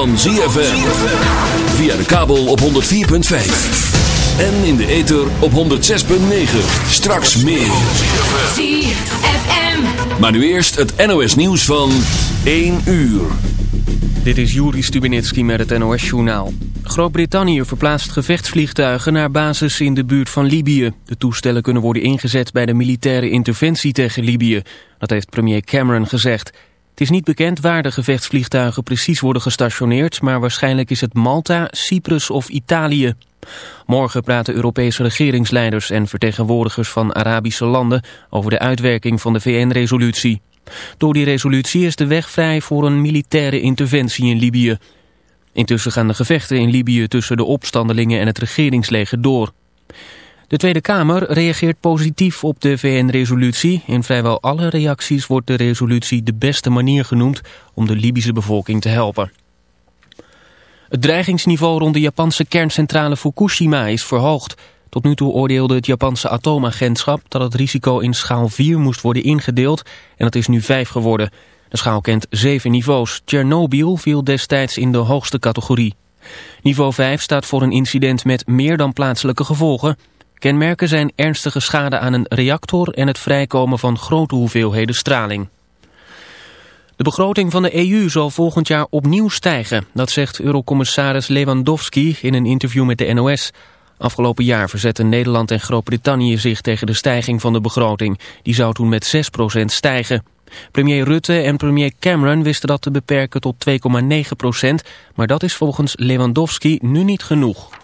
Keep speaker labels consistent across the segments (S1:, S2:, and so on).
S1: van ZFM. Via de kabel op 104.5. En in de ether op 106.9. Straks meer.
S2: ZFM.
S1: Maar nu eerst het NOS nieuws van 1 uur.
S3: Dit is Juri Stubenitski met het NOS-journaal. Groot-Brittannië verplaatst gevechtsvliegtuigen naar basis in de buurt van Libië. De toestellen kunnen worden ingezet bij de militaire interventie tegen Libië. Dat heeft premier Cameron gezegd. Het is niet bekend waar de gevechtsvliegtuigen precies worden gestationeerd... maar waarschijnlijk is het Malta, Cyprus of Italië. Morgen praten Europese regeringsleiders en vertegenwoordigers van Arabische landen... over de uitwerking van de VN-resolutie. Door die resolutie is de weg vrij voor een militaire interventie in Libië. Intussen gaan de gevechten in Libië tussen de opstandelingen en het regeringsleger door. De Tweede Kamer reageert positief op de VN-resolutie. In vrijwel alle reacties wordt de resolutie de beste manier genoemd om de Libische bevolking te helpen. Het dreigingsniveau rond de Japanse kerncentrale Fukushima is verhoogd. Tot nu toe oordeelde het Japanse atoomagentschap dat het risico in schaal 4 moest worden ingedeeld en dat is nu 5 geworden. De schaal kent 7 niveaus. Tsjernobyl viel destijds in de hoogste categorie. Niveau 5 staat voor een incident met meer dan plaatselijke gevolgen. Kenmerken zijn ernstige schade aan een reactor en het vrijkomen van grote hoeveelheden straling. De begroting van de EU zal volgend jaar opnieuw stijgen. Dat zegt eurocommissaris Lewandowski in een interview met de NOS. Afgelopen jaar verzetten Nederland en Groot-Brittannië zich tegen de stijging van de begroting. Die zou toen met 6% stijgen. Premier Rutte en premier Cameron wisten dat te beperken tot 2,9%, maar dat is volgens Lewandowski nu niet genoeg.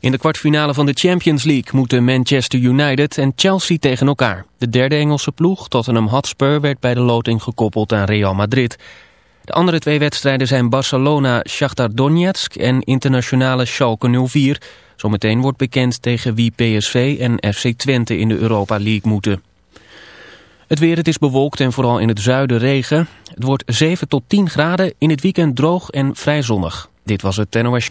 S3: In de kwartfinale van de Champions League moeten Manchester United en Chelsea tegen elkaar. De derde Engelse ploeg, Tottenham Hotspur, werd bij de loting gekoppeld aan Real Madrid. De andere twee wedstrijden zijn Barcelona, Shakhtar Donetsk en internationale Schalke 04. Zometeen wordt bekend tegen wie PSV en FC Twente in de Europa League moeten. Het weer, het is bewolkt en vooral in het zuiden regen. Het wordt 7 tot 10 graden, in het weekend droog en vrij zonnig. Dit was het NOS.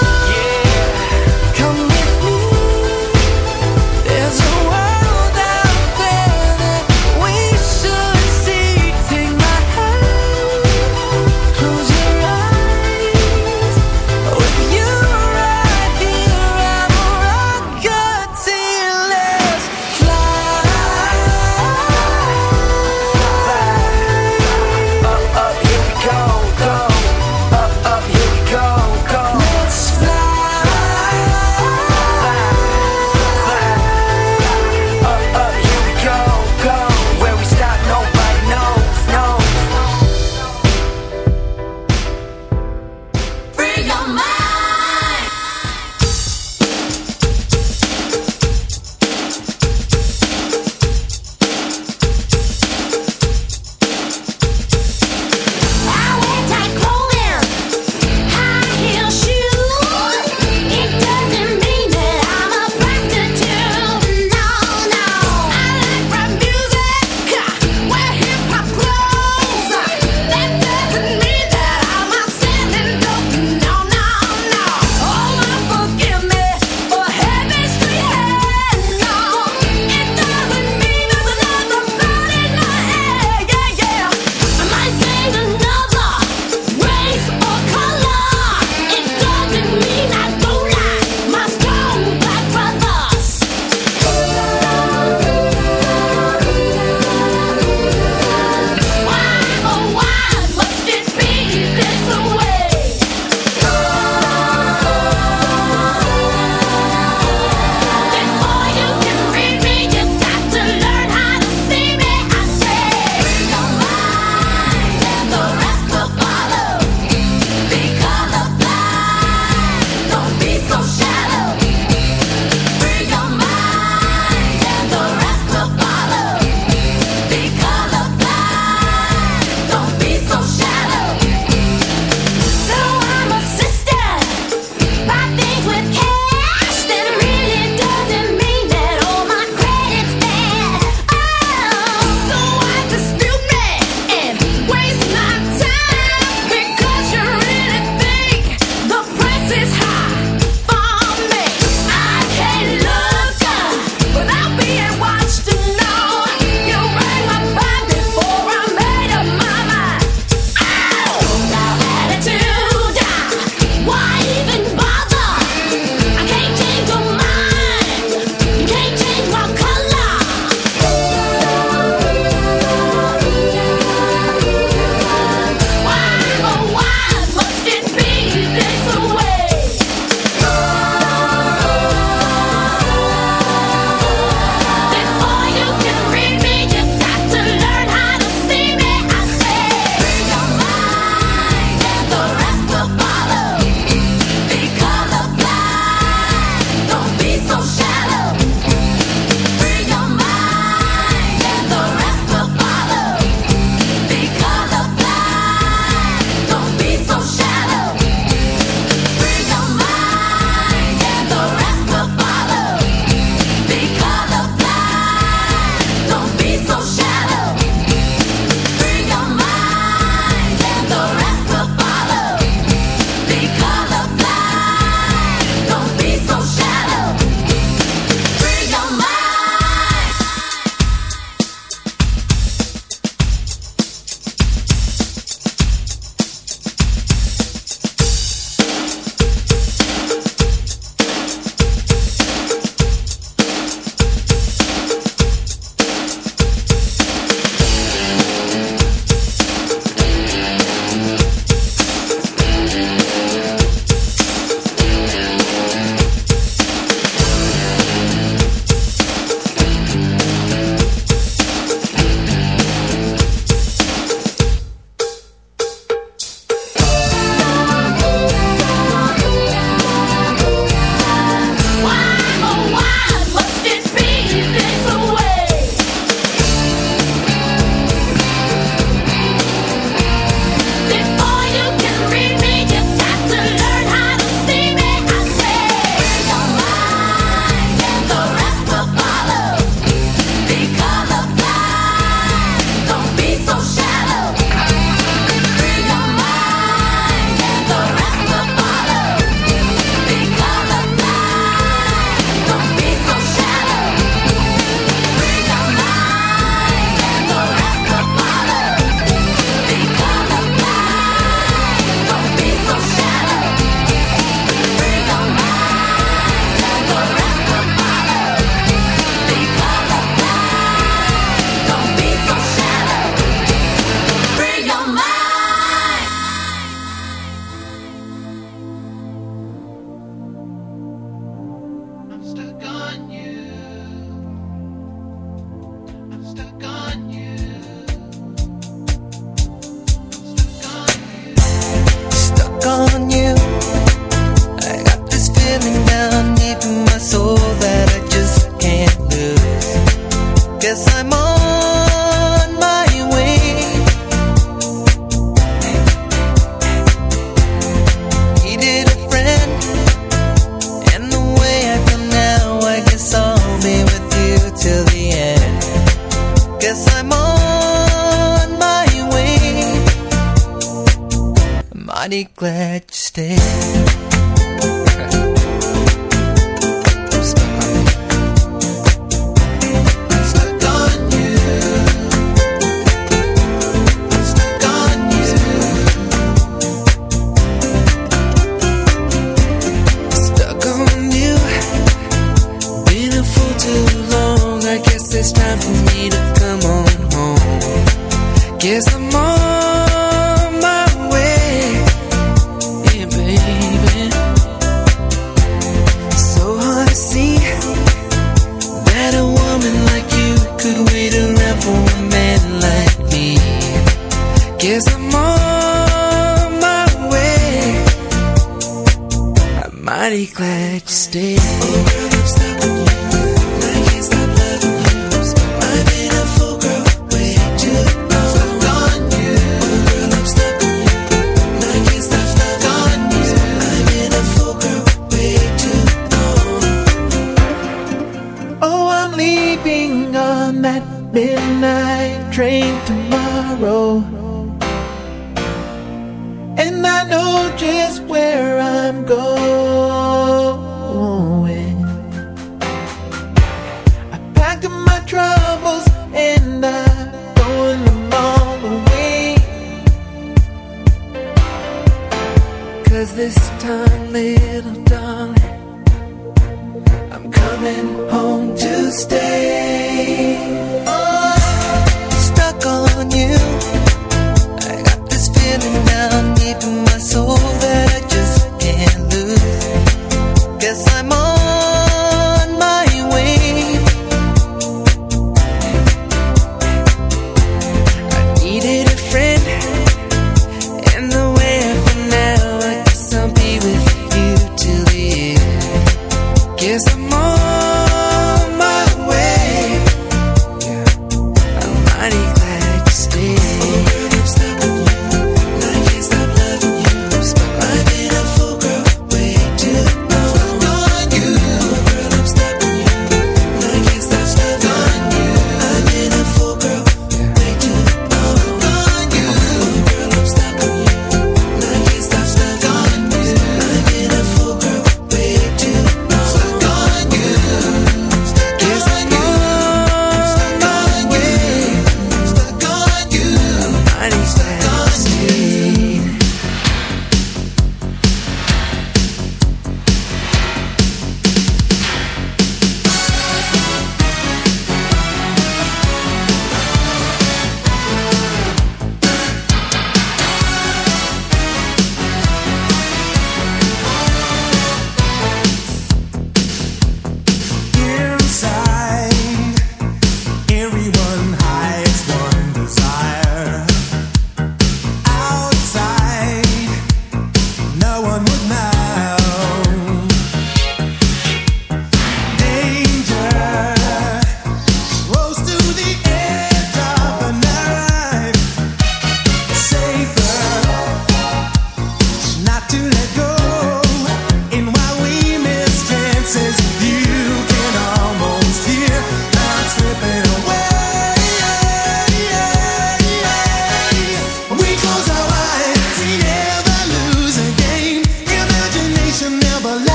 S4: it's time for me to come on home. Guess I'm all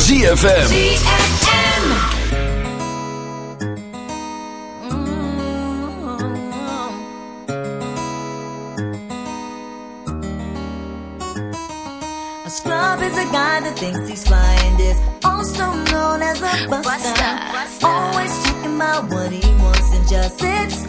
S1: ZFM.
S5: A scrub is a guy that thinks he's flying Is also known as a buster. Always talking about what he wants and just sits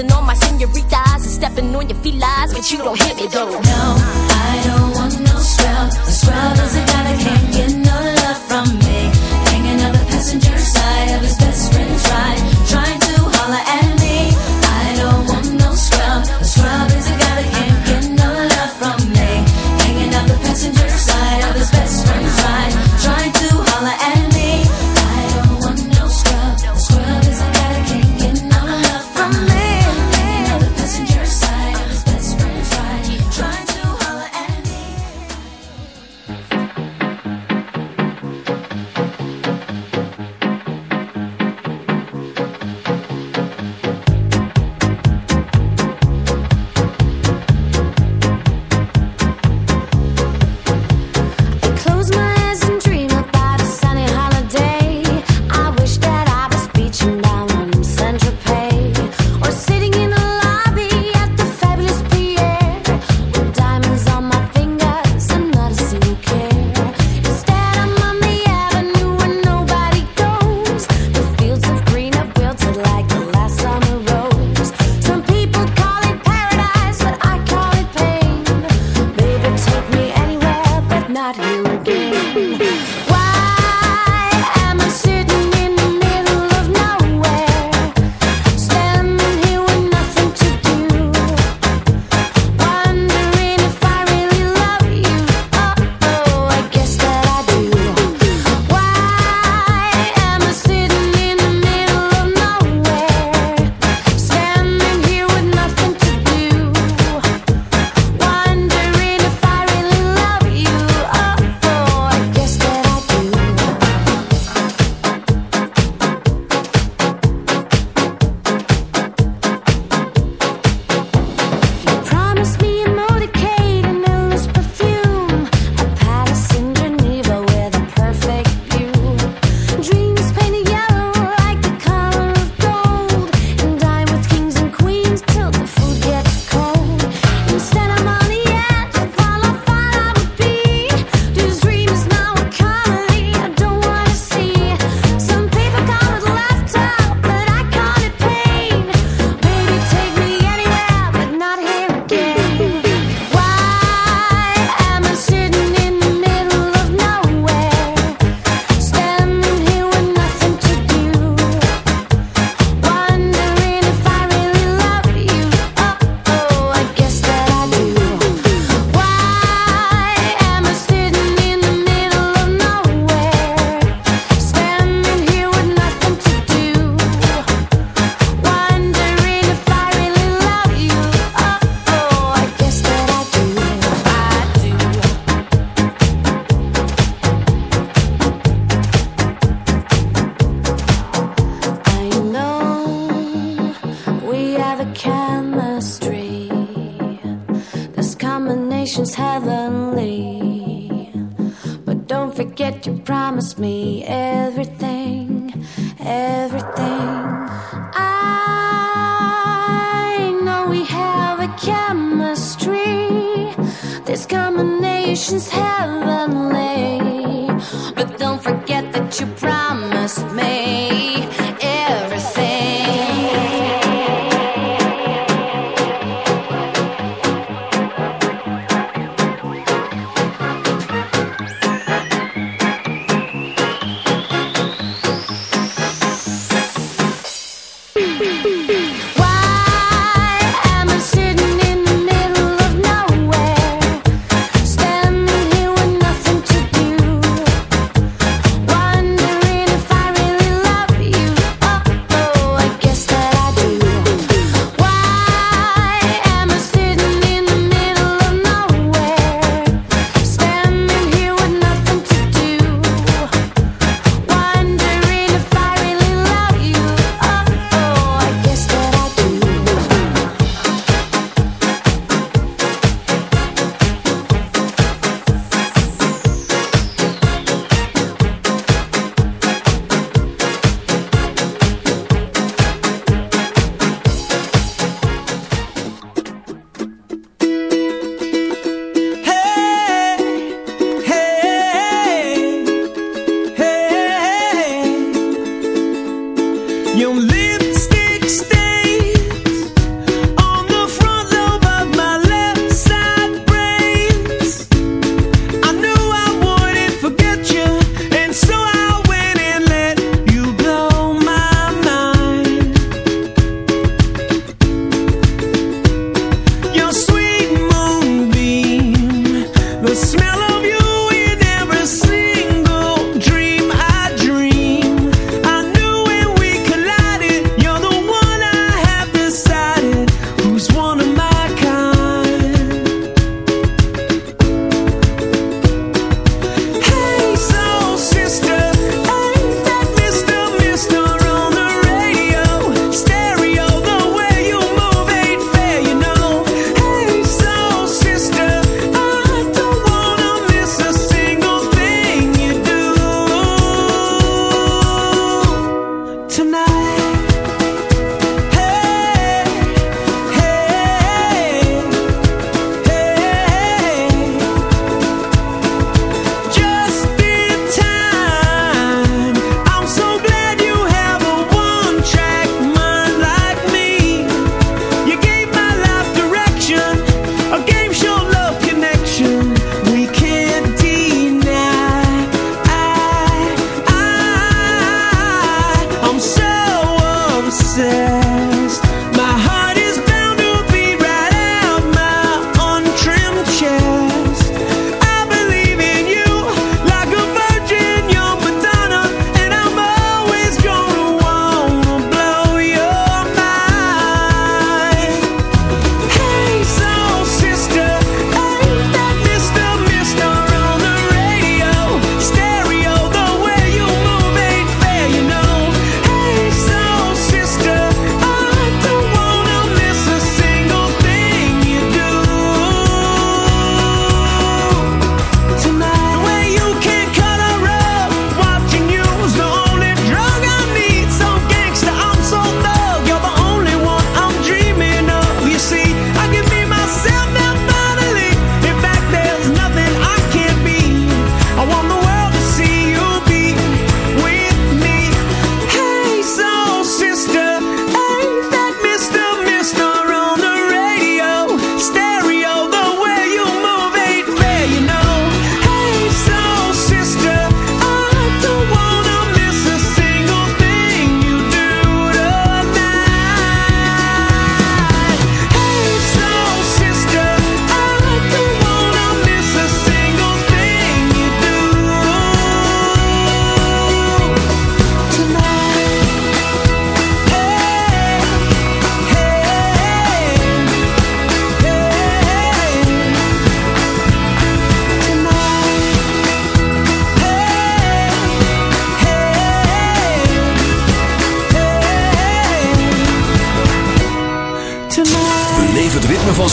S6: Kissing on my senoritas and stepping on your felines, but you don't hit me though.
S5: No, I don't want no scrub. The scrub is a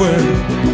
S7: Where.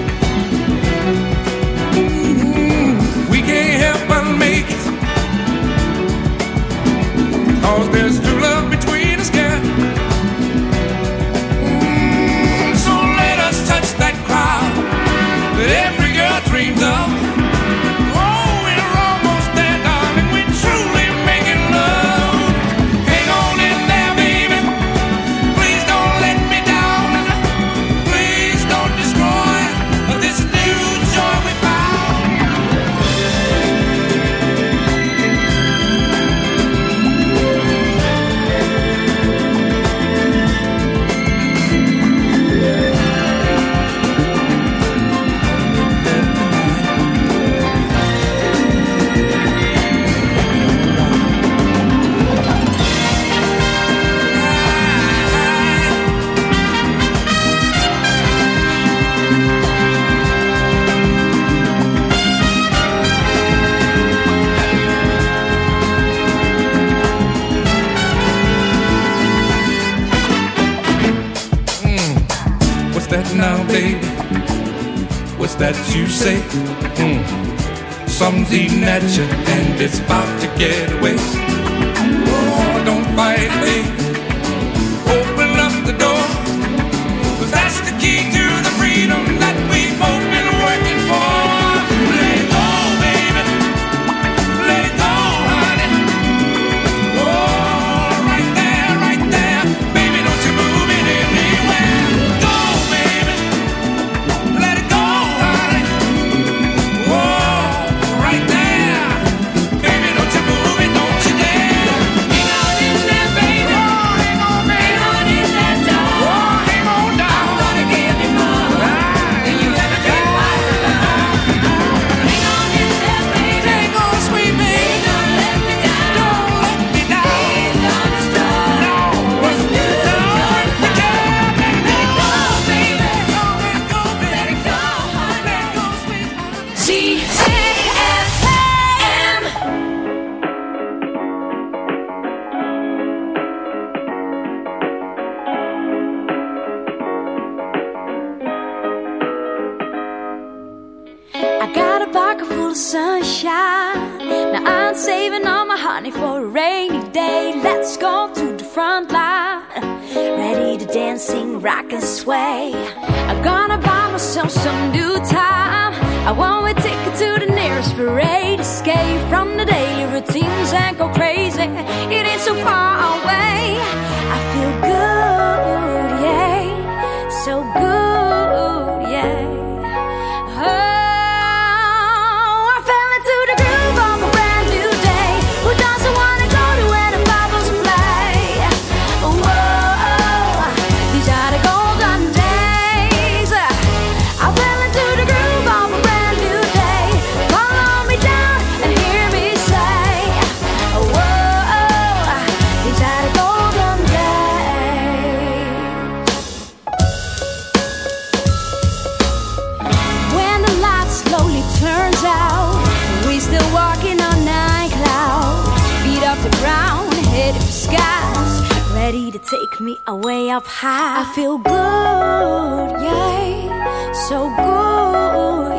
S7: skies, ready to take me away up high. I feel good, yeah, so good.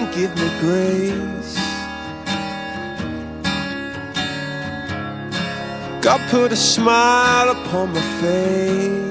S7: and
S8: give me grace. God put a smile upon my face.